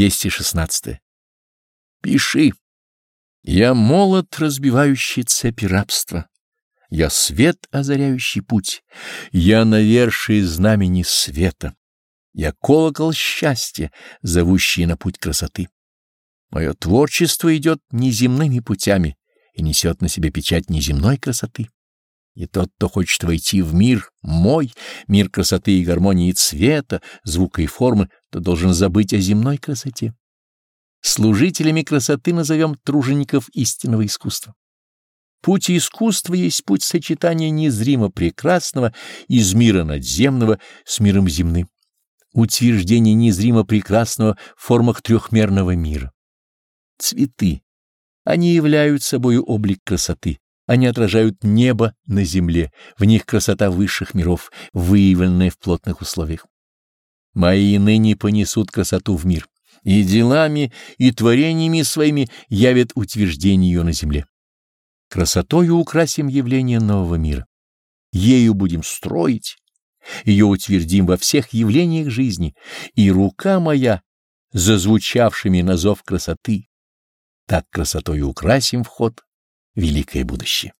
216. Пиши. Я молот, разбивающий цепи рабства. Я свет, озаряющий путь. Я навершие знамени света. Я колокол счастья, зовущий на путь красоты. Мое творчество идет неземными путями и несет на себе печать неземной красоты. И тот, кто хочет войти в мир мой, мир красоты и гармонии цвета, звука и формы, то должен забыть о земной красоте. Служителями красоты назовем тружеников истинного искусства. Путь искусства есть путь сочетания незримо прекрасного из мира надземного с миром земным, утверждение незримо прекрасного в формах трехмерного мира. Цветы. Они являют собой облик красоты, они отражают небо на земле, в них красота высших миров, выявленная в плотных условиях. Мои ныне понесут красоту в мир, и делами, и творениями своими явят утверждение ее на земле. Красотою украсим явление нового мира. Ею будем строить, ее утвердим во всех явлениях жизни, и рука моя, зазвучавшими на зов красоты, так красотою украсим вход великое будущее.